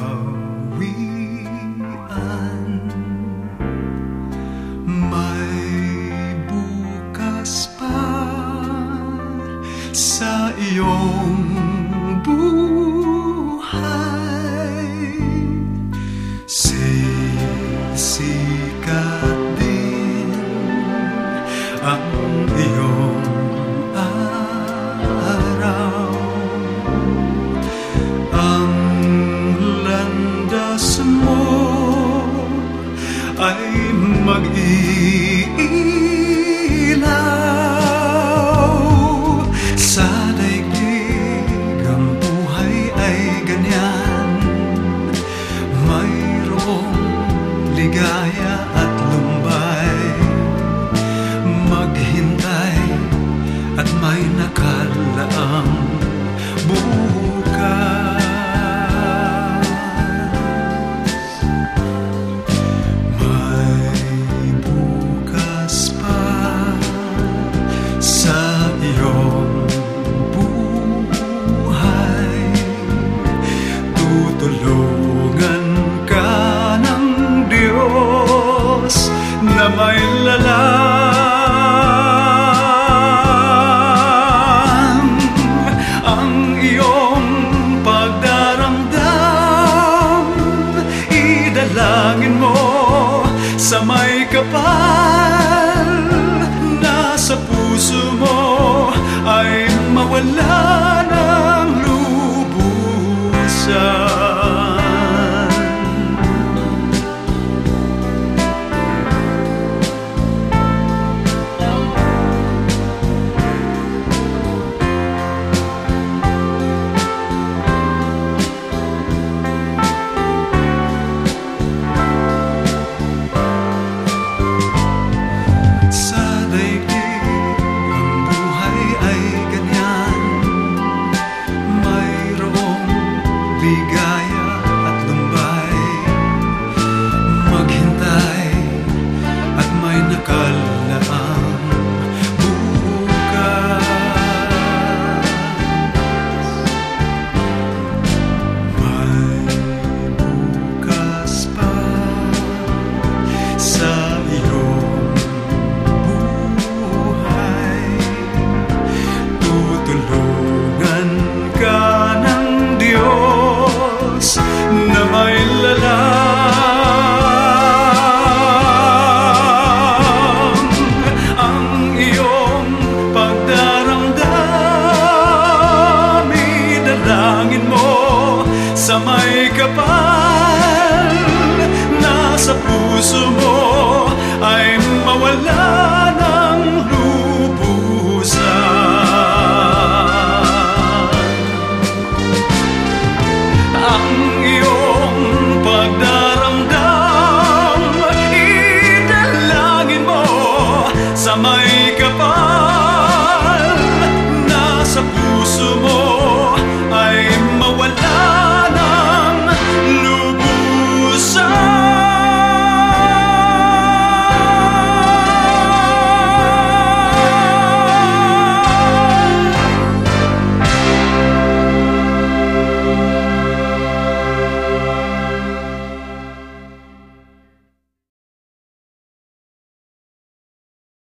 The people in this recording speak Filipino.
kawian May bukas pa sa iyong ay mag-iilaw. Sa daigdig ang buhay ay ganyan. Mayroong ligay La la. a